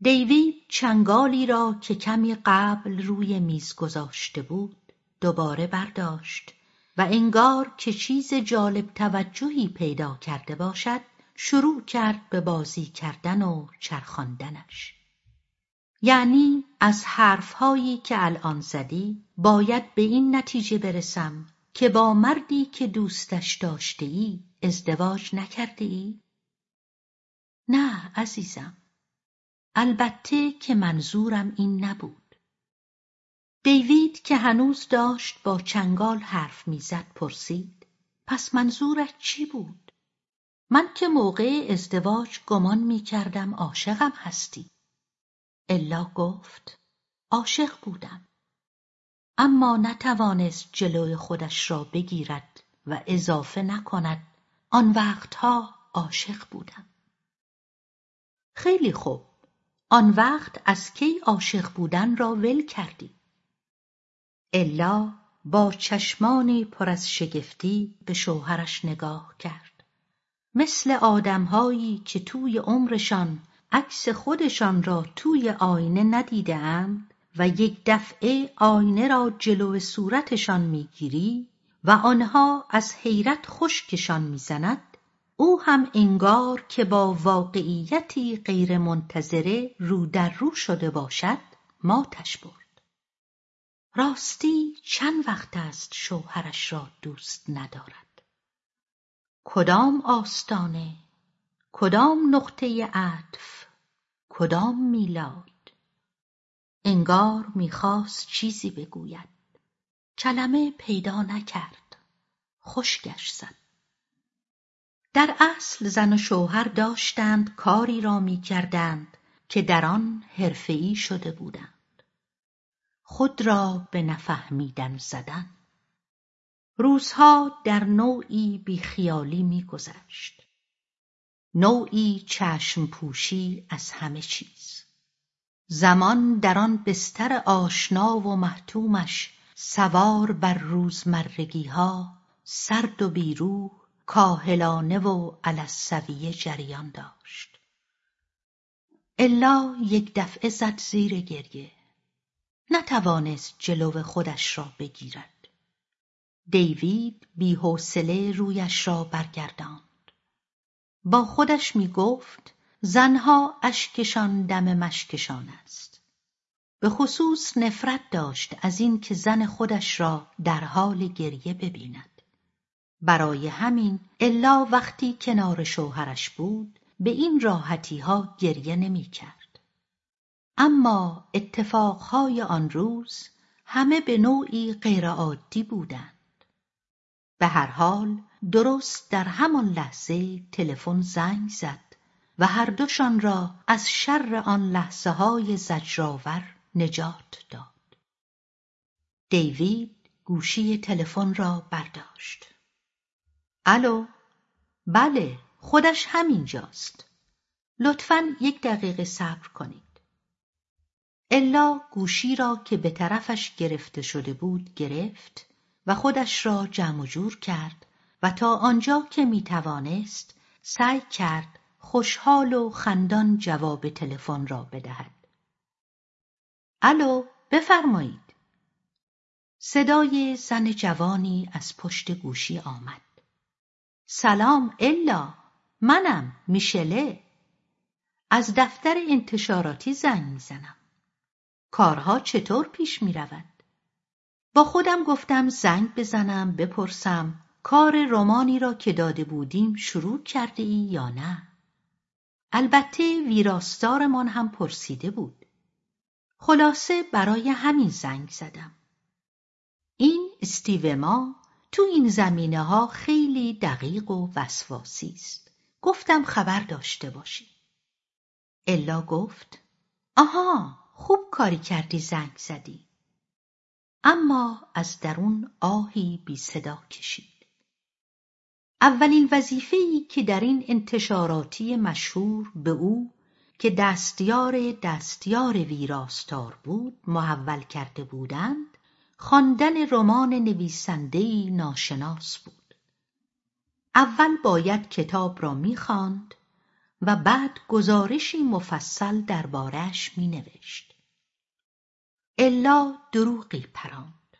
دیوید چنگالی را که کمی قبل روی میز گذاشته بود دوباره برداشت و انگار که چیز جالب توجهی پیدا کرده باشد شروع کرد به بازی کردن و چرخاندنش یعنی از حرفهایی که الان زدی باید به این نتیجه برسم که با مردی که دوستش داشته ای ازدواج نکرده ای؟ نه عزیزم البته که منظورم این نبود. دیوید که هنوز داشت با چنگال حرف می‌زد پرسید پس منظورت چی بود؟ من که موقع ازدواج گمان می‌کردم عاشقم هستی. الا گفت عاشق بودم. اما نتوانست جلوی خودش را بگیرد و اضافه نکند آن وقتها عاشق بودم. خیلی خوب. آن وقت از کی عاشق بودن را ول کردی؟ الا با چشمانی پر از شگفتی به شوهرش نگاه کرد. مثل آدمهایی که توی عمرشان عکس خودشان را توی آینه ندیده اند و یک دفعه آینه را جلو صورتشان می‌گیری و آنها از حیرت خشکشان می‌زند او هم انگار که با واقعیتی غیرمنتظره رو در رو شده باشد ماتش برد. راستی چند وقت است شوهرش را دوست ندارد؟ کدام آستانه؟ کدام نقطه عطف؟ کدام میلاد؟ انگار می‌خواست چیزی بگوید. کلمه پیدا نکرد. خشکش زد. در اصل زن و شوهر داشتند کاری را می‌کردند که در آن حرفهای شده بودند. خود را به نفهمیدن زدن. روزها در نوعی بیخیالی میگذشت. نوعی چشم پوشی از همه چیز. زمان در آن بستر آشنا و محتومش سوار بر روزمرگیها سرد و بیروح کاهلانه و علی السویه جریان داشت. الا یک دفعه زد زیر گریه. نتوانست جلو خودش را بگیرد. دیوید بیحوصله رویش را برگرداند. با خودش می‌گفت زنها اشکشان دم مشکشان است. به خصوص نفرت داشت از اینکه زن خودش را در حال گریه ببیند. برای همین الا وقتی کنار شوهرش بود به این راحتیها گریه نمی‌کرد. اما اتفاقهای آن روز همه به نوعی غیرعادی بودند. به هر حال درست در همان لحظه تلفن زنگ زد و هر دوشان را از شر آن لحظههای زجرآور نجات داد. دیوید گوشی تلفن را برداشت. الو. بله خودش همینجاست. لطفا یک دقیقه صبر کنید. الا گوشی را که به طرفش گرفته شده بود گرفت و خودش را جمع جور کرد و تا آنجا که می‌توانست سعی کرد خوشحال و خندان جواب تلفن را بدهد. الو بفرمایید. صدای زن جوانی از پشت گوشی آمد. سلام الا منم میشله. از دفتر انتشاراتی زنگ می‌زنم. کارها چطور پیش می‌رود؟ با خودم گفتم زنگ بزنم بپرسم کار رمانی را که داده بودیم شروع کرده ای یا نه. البته ویراستارمان هم پرسیده بود. خلاصه برای همین زنگ زدم. این استیو ما تو این زمینه ها خیلی دقیق و وسواسی است. گفتم خبر داشته باشی. الا گفت آها خوب کاری کردی زنگ زدی. اما از درون آهی بی صدا کشید. اولین وظیفهای که در این انتشاراتی مشهور به او که دستیار دستیار ویراستار بود محول کرده بودند خواندن رمان نویسندهای ناشناس بود اول باید کتاب را می‌خواند و بعد گزارشی مفصل دربارهش می نوشت. الا دروغی پراند.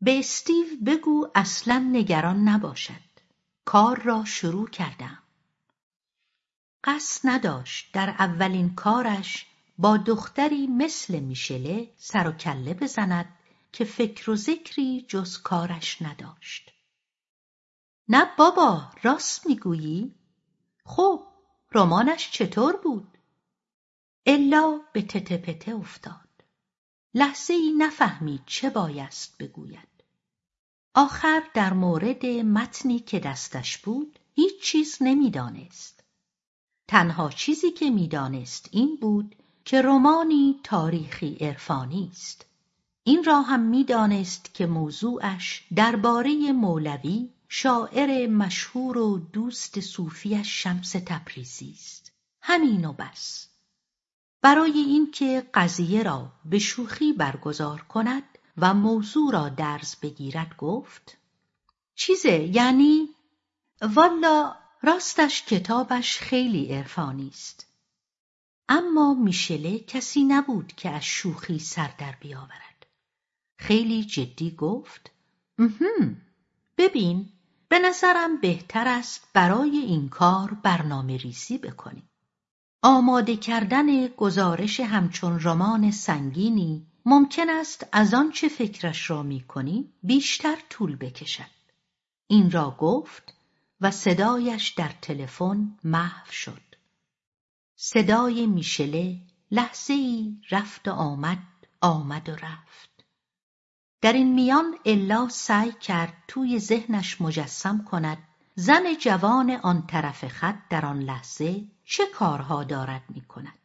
به استیو بگو اصلا نگران نباشد. کار را شروع کردم. قصد نداشت در اولین کارش با دختری مثل میشله سر و کله بزند که فکر و ذکری جز کارش نداشت. نه بابا راست می‌گویی؟ خب رمانش چطور بود؟ الا به تته افتاد. لحظه ای نفهمید چه بایست بگوید. آخر در مورد متنی که دستش بود هیچ چیز نمی‌دانست. تنها چیزی که می‌دانست این بود که رمانی تاریخی عرفانی است. این را هم می‌دانست که موضوعش درباره مولوی شاعر مشهور و دوست صوفیش شمس تبریزی است. همین و بس. برای اینکه قضیه را به شوخی برگزار کند و موضوع را درز بگیرد گفت چیزه؟ یعنی والا راستش کتابش خیلی عرفانی است. اما میشله کسی نبود که از شوخی سر در بیاورد. خیلی جدی گفت ببین به نظرم بهتر است برای این کار برنامه ریزی بکنیم. آماده کردن گزارش همچون رمان سنگینی ممکن است از آنچه فکرش را می‌کنی بیشتر طول بکشد. این را گفت و صدایش در تلفن محو شد. صدای میشله لحظه ای رفت و آمد آمد و رفت. در این میان الا سعی کرد توی ذهنش مجسم کند زن جوان آن طرف خط در آن لحظه چه کارها دارد می کند.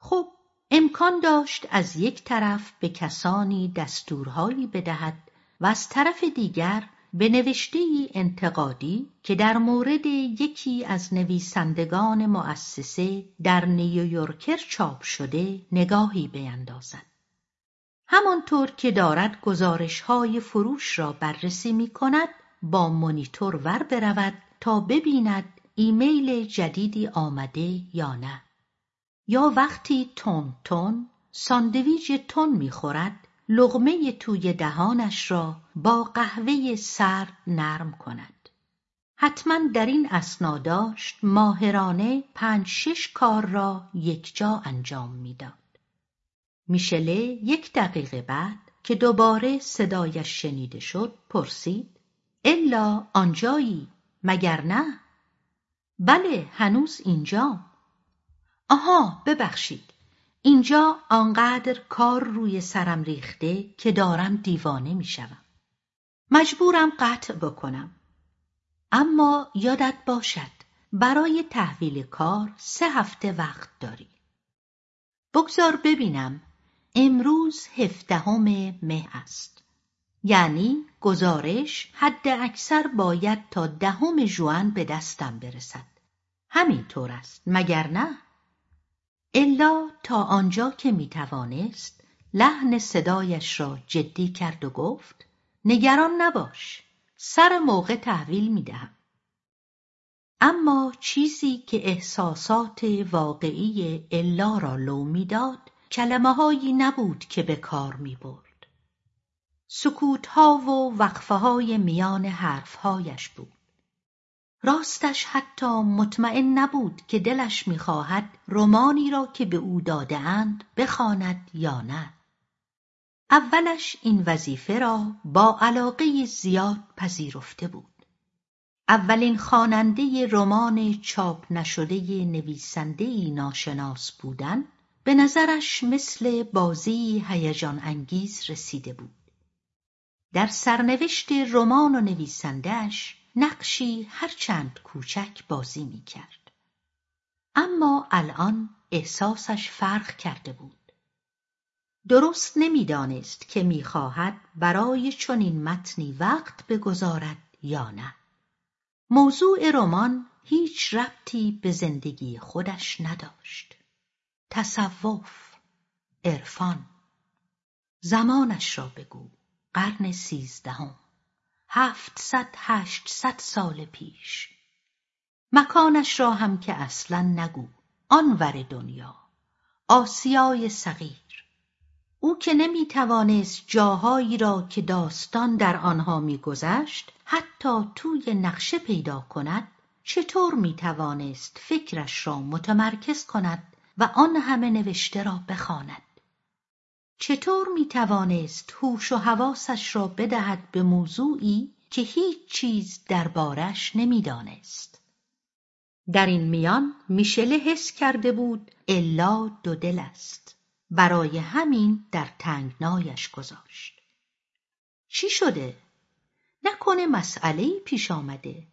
خب امکان داشت از یک طرف به کسانی دستورهایی بدهد و از طرف دیگر به نوشته انتقادی که در مورد یکی از نویسندگان مؤسسه در نیویورکر چاپ شده نگاهی بیندازد. همانطور که دارد گزارش های فروش را بررسی می کند با مونیتور ور برود تا ببیند ایمیل جدیدی آمده یا نه. یا وقتی تون تون ساندویج تون می‌خورد لغمه توی دهانش را با قهوه سرد نرم کند. حتما در این اسنا داشت ماهرانه پنج شش کار را یکجا انجام می‌داد. میشله یک دقیقه بعد که دوباره صدایش شنیده شد پرسید الا آنجایی؟ مگر نه؟ بله هنوز اینجا. آها ببخشید اینجا آنقدر کار روی سرم ریخته که دارم دیوانه می‌شوم. مجبورم قطع بکنم. اما یادت باشد برای تحویل کار سه هفته وقت داری. بگذار ببینم امروز هفدهم مه است. یعنی گزارش حد اکثر باید تا دهم ژوئن به دستم برسد. همینطور است مگر نه؟ الا تا آنجا که می توانست لحن صدایش را جدی کرد و گفت نگران نباش سر موقع تحویل می دهم. اما چیزی که احساسات واقعی الا را لو می‌داد کلمه هایی نبود که به کار می برد. سکوت ها و وقفه های میان حرفهایش بود. راستش حتی مطمئن نبود که دلش می‌خواهد رمانی را که به او دادهاند بخواند یا نه. اولش این وظیفه را با علاقه زیاد پذیرفته بود. اولین خواننده رمان چاپ نشده نویسنده ناشناس بودن به نظرش مثل بازی هیجان انگیز رسیده بود. در سرنوشت رمان و نویسندهش نقشی هرچند کوچک بازی می کرد. اما الان احساسش فرق کرده بود. درست نمی‌دانست که می‌خواهد برای چنین متنی وقت بگذارد یا نه. موضوع رمان هیچ ربطی به زندگی خودش نداشت. تصوف عرفان. زمانش را بگو قرن سیزدهم هفتصد هشتصد سال پیش. مکانش را هم که اصلا نگو آنور دنیا. آسیای صغیر. او که نمی توانست جاهایی را که داستان در آنها میگذشت حتی توی نقشه پیدا کند چطور می توانست فکرش را متمرکز کند؟ و آن همه نوشته را بخواند. چطور می توانست هوش و حواسش را بدهد به موضوعی که هیچ چیز دربارش نمی‌دانست؟ در این میان میشله حس کرده بود الا دو دل است. برای همین در تنگنایش گذاشت. چی شده؟ نکنه مسئله پیش آمده.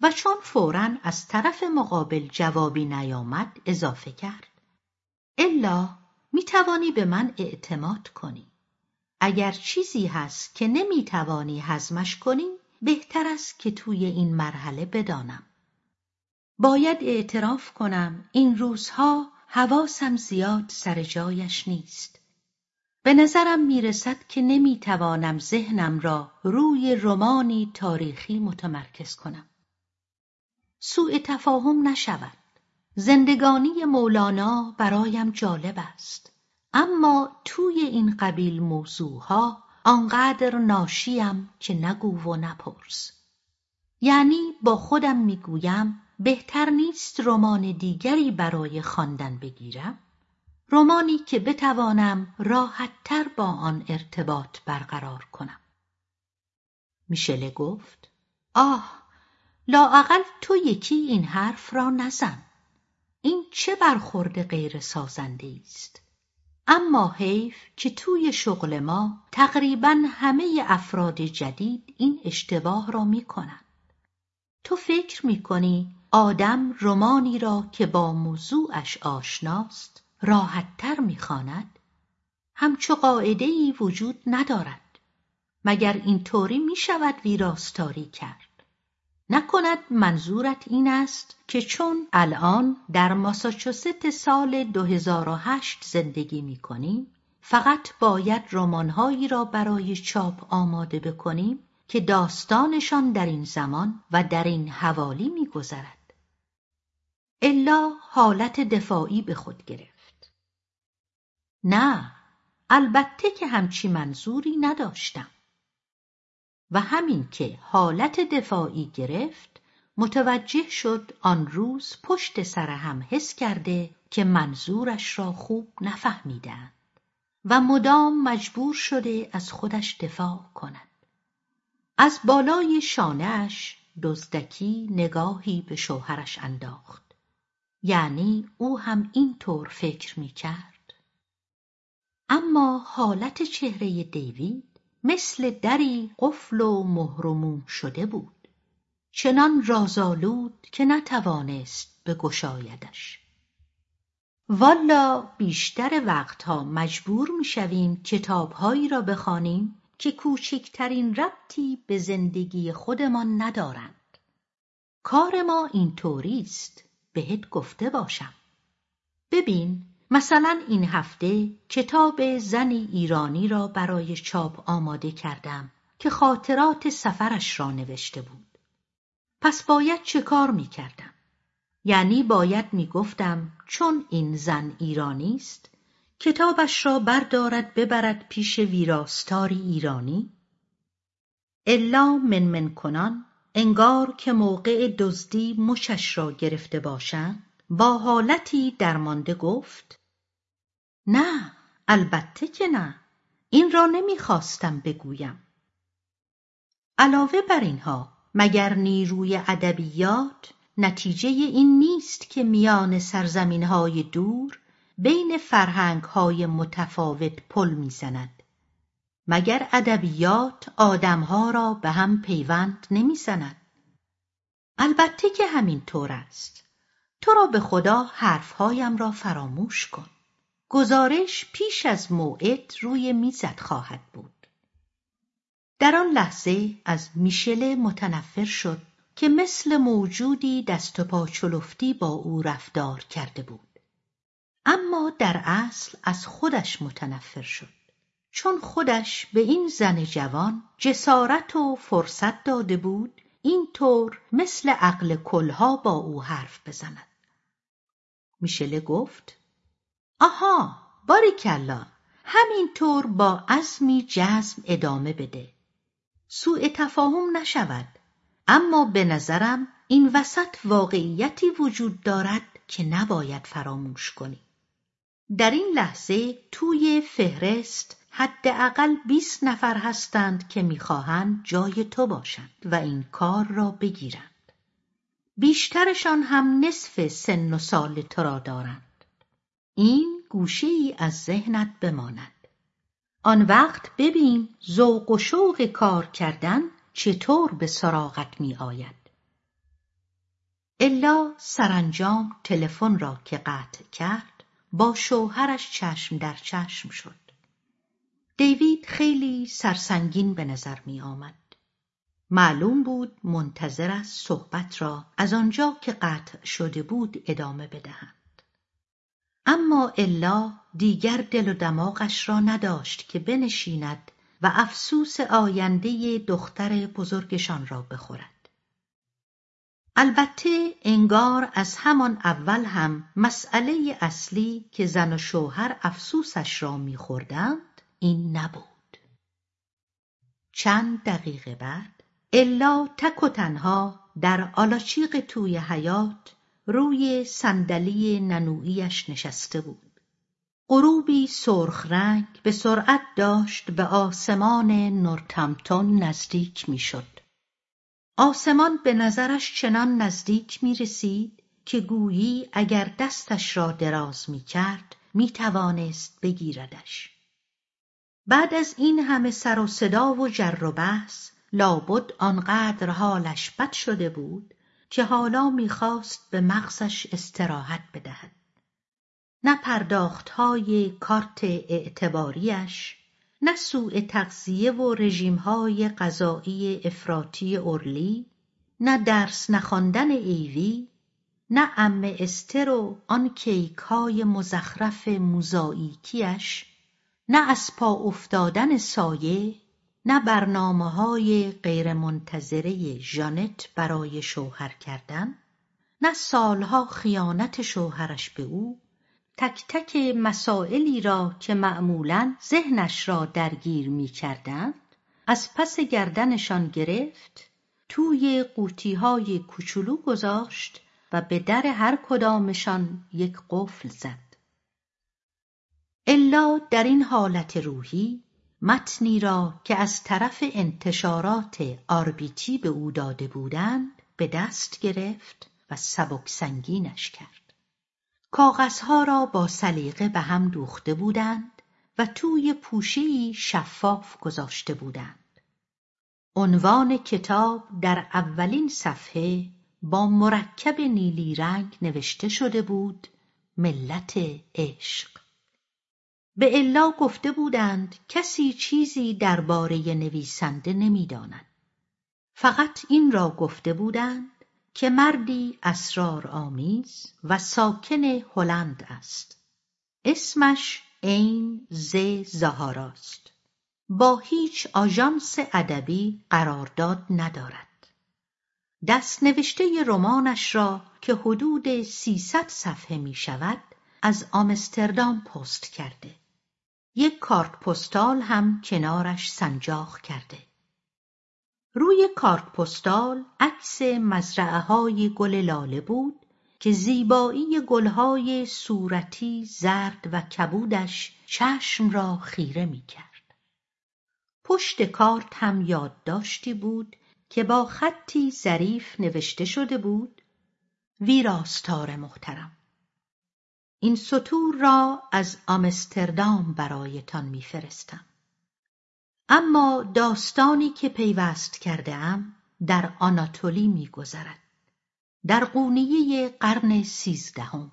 و چون فورا از طرف مقابل جوابی نیامد اضافه کرد. الا می توانی به من اعتماد کنی. اگر چیزی هست که نمی توانی هضمش کنی بهتر است که توی این مرحله بدانم. باید اعتراف کنم این روزها حواسم زیاد سر جایش نیست. به نظرم می‌رسد که نمی‌توانم ذهنم را روی رمانی تاریخی متمرکز کنم. سوء تفاهم نشود. زندگانی مولانا برایم جالب است. اما توی این قبیل موضوعها آنقدر ناشیم که نگو و نپرس. یعنی با خودم می‌گویم بهتر نیست رمان دیگری برای خواندن بگیرم. رمانی که بتوانم راحتتر با آن ارتباط برقرار کنم. میشله گفت آه لااقل تو یکی این حرف را نزن. این چه برخورد غیر سازنده است؟ اما حیف که توی شغل ما تقریبا همه افراد جدید این اشتباه را می کنند. تو فکر می کنی آدم رمانی را که با موضوعش آشناست راحتتر می‌خواند همچو قاعده ای وجود ندارد. مگر اینطوری می شود ویراستاری کرد؟ نکند منظورت این است که چون الان در ماساچوست سال 2008 زندگی می کنیم فقط باید رمانهایی را برای چاپ آماده بکنیم که داستانشان در این زمان و در این حوالی میگذرد. الا حالت دفاعی به خود گرفت. نه البته که همچی منظوری نداشتم. و همین که حالت دفاعی گرفت متوجه شد آن روز پشت سر هم حس کرده که منظورش را خوب نفهمیدند و مدام مجبور شده از خودش دفاع کند. از بالای شانهاش دزدکی نگاهی به شوهرش انداخت. یعنی او هم این طور فکر می کرد اما حالت چهره دیوید مثل دری قفل و مهرموم شده بود. چنان رازآلود که نتوانست بگشایدش. والا بیشتر وقتها مجبور می‌شویم کتابهایی را بخوانیم که کوچکترین ربطی به زندگی خودمان ندارند. کار ما اینطوری است بهت گفته باشم. ببین مثلا این هفته کتاب زنی ایرانی را برای چاپ آماده کردم که خاطرات سفرش را نوشته بود. پس باید چه کار می کردم؟ یعنی باید می گفتم چون این زن ایرانی است کتابش را بردارد ببرد پیش ویراستاری ایرانی؟ الا منمن کنان انگار که موقع دزدی مشش را گرفته باشند با حالتی درمانده گفت نه البته که نه. این را نمی‌خواستم بگویم. علاوه بر اینها مگر نیروی ادبیات نتیجه این نیست که میان سرزمینهای دور بین فرهنگهای متفاوت پل می‌زند؟ مگر ادبیات آدمها را به هم پیوند نمی‌زند؟ البته که همین طور است. تو را به خدا حرفهایم را فراموش کن. گزارش پیش از موعد روی میزت خواهد بود. در آن لحظه از میشله متنفر شد که مثل موجودی دست و پا چلفتی با او رفتار کرده بود. اما در اصل از خودش متنفر شد چون خودش به این زن جوان جسارت و فرصت داده بود اینطور مثل عقل کلها با او حرف بزند. میشله گفت آها باریکلا همینطور با عزمی جزم ادامه بده. سوء تفاهم نشود اما به نظرم این وسط واقعیتی وجود دارد که نباید فراموش کنی در این لحظه توی فهرست حداقل بیست نفر هستند که می‌خواهند جای تو باشند و این کار را بگیرند. بیشترشان هم نصف سن و سال تو را دارند. این گوشه ای از ذهنت بماند آن وقت ببین ذوق و شوق کار کردن چطور به سراغت می آید الا سرانجام تلفن را که قطع کرد با شوهرش چشم در چشم شد دیوید خیلی سرسنگین به نظر می آمد. معلوم بود منتظر است صحبت را از آنجا که قطع شده بود ادامه بدهند. اما الا دیگر دل و دماغش را نداشت که بنشیند و افسوس آینده دختر بزرگشان را بخورد. البته انگار از همان اول هم مسئله اصلی که زن و شوهر افسوسش را میخوردند این نبود چند دقیقه بعد الا تک و تنها در آلاچیق توی حیات روی صندلی ننویش نشسته بود غروبی سرخ رنگ به سرعت داشت به آسمان نورتمتون نزدیک می‌شد. آسمان به نظرش چنان نزدیک می رسید که گویی اگر دستش را دراز می کرد می توانست بگیردش. بعد از این همه سر و صدا و جر و بحث لابد آنقدر حالش بد شده بود که حالا می‌خواست به مغزش استراحت بدهد. نه پرداختهای کارت اعتباریش نه سوء تغذیه و رژیمهای غذایی افراطی اورلی نه درس نخواندن ایوی نه ام استر و آن کیک های مزخرف موزاییکیش نه از پا افتادن سایه نه برنامه های غیرمنتظره ژانت برای شوهر کردن نه سالها خیانت شوهرش به او تک تک مسائلی را که معمولا ذهنش را درگیر می کردند از پس گردنشان گرفت توی قوطی های کوچولو گذاشت و به در هر کدامشان یک قفل زد. الا در این حالت روحی متنی را که از طرف انتشارات آربیتی به او داده بودند به دست گرفت و سبک سنگینش کرد. کاغذها را با سلیقه به هم دوخته بودند و توی پوشهای شفاف گذاشته بودند. عنوان کتاب در اولین صفحه با مرکب نیلی رنگ نوشته شده بود ملت عشق. به الا گفته بودند کسی چیزی درباره نویسنده نمی‌داند. فقط این را گفته بودند که مردی آمیز و ساکن هلند است. اسمش عین ز زهاراست. با هیچ آژانس ادبی قرارداد ندارد. دست نوشته رمانش را که حدود سیصد صفحه می شود از آمستردام پست کرده. یک کارت پستال هم کنارش سنجاق کرده. روی کارت پستال عکس مزرعه های گل لاله بود که زیبایی گلهای صورتی زرد و کبودش چشم را خیره می کرد. پشت کارت هم یادداشتی بود که با خطی ظریف نوشته شده بود ویراستار محترم این سطور را از آمستردام برایتان میفرستم. اما داستانی که پیوست کرده ام در آناتولی میگذرد در قونیه قرن سیزدهم.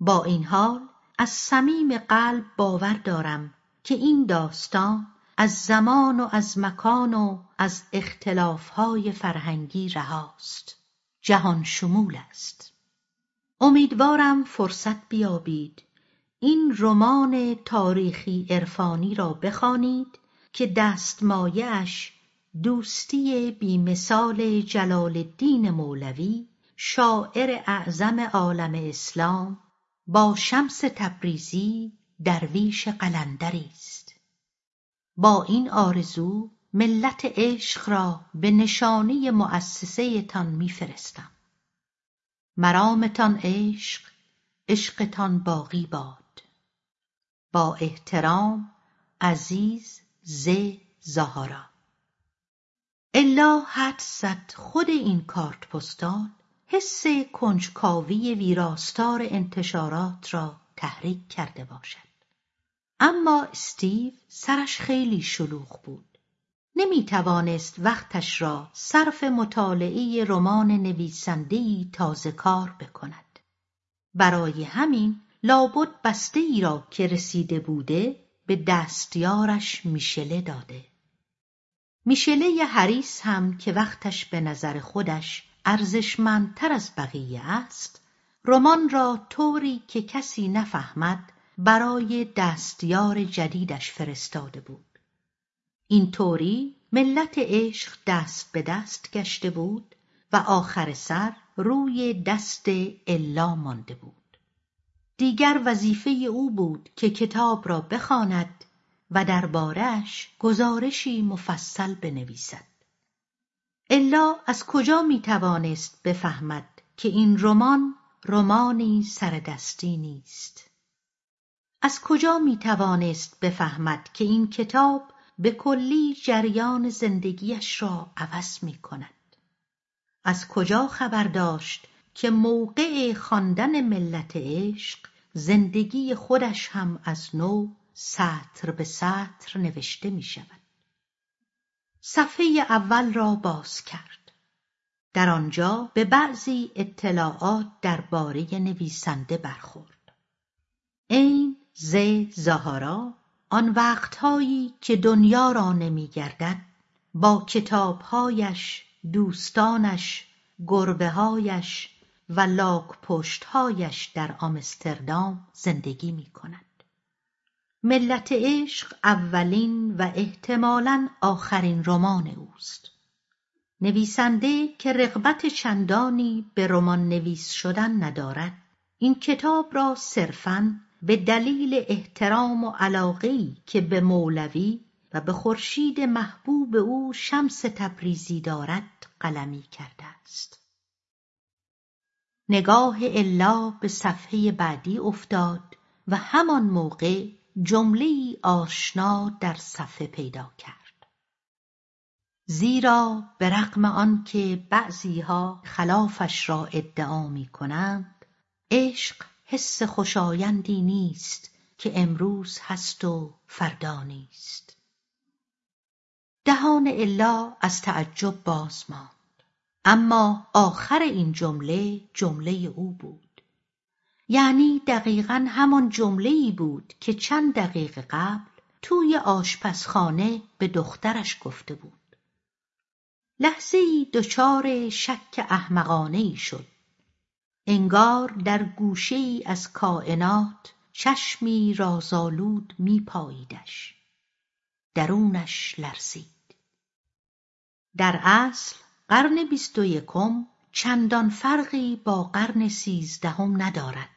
با این حال از صمیم قلب باور دارم که این داستان از زمان و از مکان و از اختلافهای فرهنگی رهاست. جهان شمول است. امیدوارم فرصت بیابید. این رمان تاریخی عرفانی را بخوانید که دستمایهاش دوستی بیمثال جلال الدین مولوی شاعر اعظم عالم اسلام با شمس تبریزی درویش قلندری است. با این آرزو ملت عشق را به نشانه مؤسسه تان میفرستم. مرامتان عشق عشقتان باقی باد. با احترام عزیز ز زهارا الا حدس زد خود این کارت پستال حس کنجکاوی ویراستار انتشارات را تحریک کرده باشد. اما استیو سرش خیلی شلوغ بود. نمی توانست وقتش را صرف مطالعه رمان نویسندهای تازه کار بکند. برای همین لابد بسته ای را که رسیده بوده به دستیارش میشله داده. میشله حریس هم که وقتش به نظر خودش ارزشمندتر از بقیه است رمان را طوری که کسی نفهمد برای دستیار جدیدش فرستاده بود. این طوری ملت عشق دست به دست گشته بود و آخر سر روی دست الا مانده بود. دیگر وظیفه او بود که کتاب را بخواند و دربارهش گزارشی مفصل بنویسد. الا از کجا می توانست بفهمد که این رمان رمانی سردستی نیست؟ از کجا می توانست بفهمد که این کتاب به کلی جریان زندگیش را عوض می کند از کجا خبر داشت که موقع خواندن ملت عشق زندگی خودش هم از نو سطر به سطر نوشته می شود صفحه اول را باز کرد. در آنجا به بعضی اطلاعات درباره نویسنده برخورد. این ز زهارا آن وقتهایی که دنیا را نمیگردد با کتابهایش دوستانش گربههایش و لاک در آمستردام زندگی می کند. ملت عشق اولین و احتمالا آخرین رمان اوست نویسنده که رغبت چندانی به رمان نویس شدن ندارد این کتاب را صرفاً به دلیل احترام و علاقهای که به مولوی و به خورشید محبوب او شمس تبریزی دارد قلمی کرده است. نگاه الا به صفحه بعدی افتاد و همان موقع جمله آشنا در صفحه پیدا کرد. زیرا به رغم آنکه بعضیها خلافش را ادعا می کنند عشق حس خوشایندی نیست که امروز هست و فردا نیست. دهان الا از تعجب باز ماند. اما آخر این جمله جمله او بود. یعنی دقیقا همان جمله ای بود که چند دقیقه قبل توی آشپزخانه به دخترش گفته بود. لحظه ای دچار شک احمقانه ای شد. انگار در گوشه ای از کائنات چشمی رازآلود میپاییدش درونش لرزید. در اصل قرن بیست و یکم چندان فرقی با قرن سیزدهم ندارد.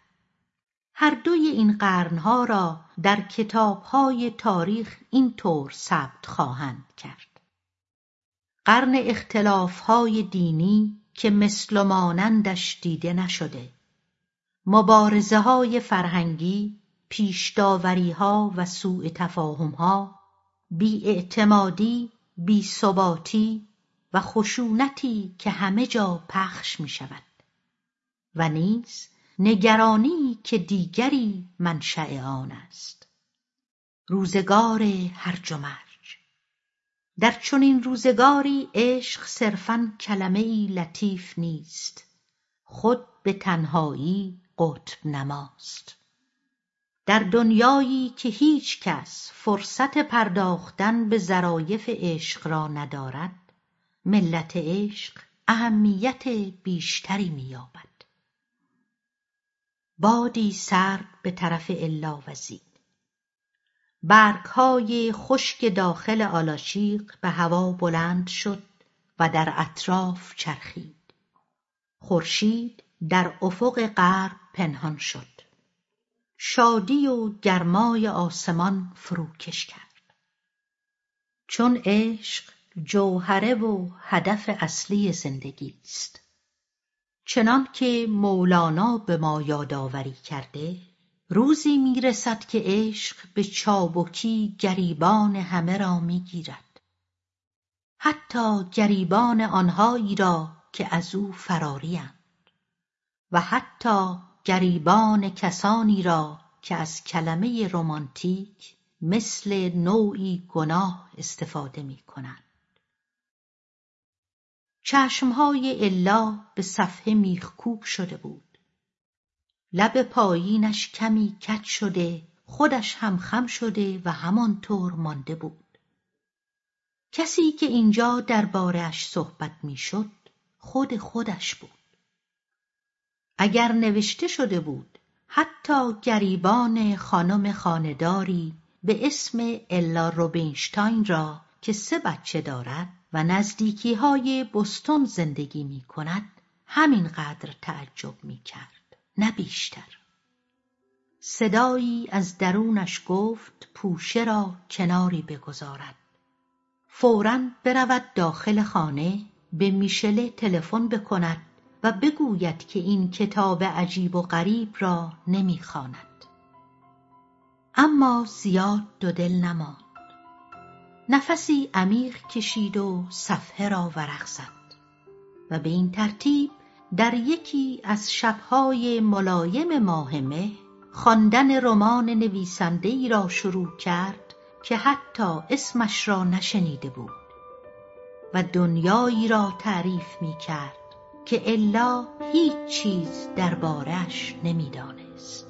هر دوی این قرنها را در کتابهای تاریخ اینطور ثبت خواهند کرد. قرن اختلافهای دینی که مثل مانندش دیده نشده. مبارزه های فرهنگی پیشداوریها و سوء تفاهمها بیاعتمادی بیثباتی و خشونتی که همه جا پخش می شود و نیز نگرانی که دیگری منشأ آن است. روزگار هرج و در چنین روزگاری عشق صرفا کلمهای لطیف نیست. خود به تنهایی قطب نماست. در دنیایی که هیچ کس فرصت پرداختن به ظرایف عشق را ندارد ملت عشق اهمیت بیشتری مییابد. بادی سرد به طرف الا وزید برگهای خشک داخل آلاشیق به هوا بلند شد و در اطراف چرخید. خورشید در افق غرب پنهان شد. شادی و گرمای آسمان فروکش کرد. چون عشق جوهره و هدف اصلی زندگی است. چنان که مولانا به ما یادآوری کرده روزی می‌رسد که عشق به چابکی گریبان همه را می‌گیرد حتی گریبان آنهایی را که از او فراریم و حتی گریبان کسانی را که از کلمه رمانتیک مثل نوعی گناه استفاده می کنند. چشمهای الا به صفحه میخکوب شده بود. لب پایینش کمی کج شده خودش هم خم شده و همانطور مانده بود. کسی که اینجا دربارهاش صحبت می‌شد خود خودش بود. اگر نوشته شده بود حتی گریبان خانم خانداری به اسم الا روبینشتاین را که سه بچه دارد و نزدیکی های بستون زندگی می کند همینقدر تعجب می کرد نه بیشتر. صدایی از درونش گفت پوشه را کناری بگذارد. فورا برود داخل خانه به میشله تلفن بکند و بگوید که این کتاب عجیب و غریب را نمی‌خواند. اما زیاد دو دل نماند. نفسی عمیق کشید و صفحه را ورق زد و به این ترتیب در یکی از شبهای ملایم ماه مه خواندن رمان نویسنده ای را شروع کرد که حتی اسمش را نشنیده بود و دنیایی را تعریف می کرد که الا هیچ چیز دربارش نمی‌دانست.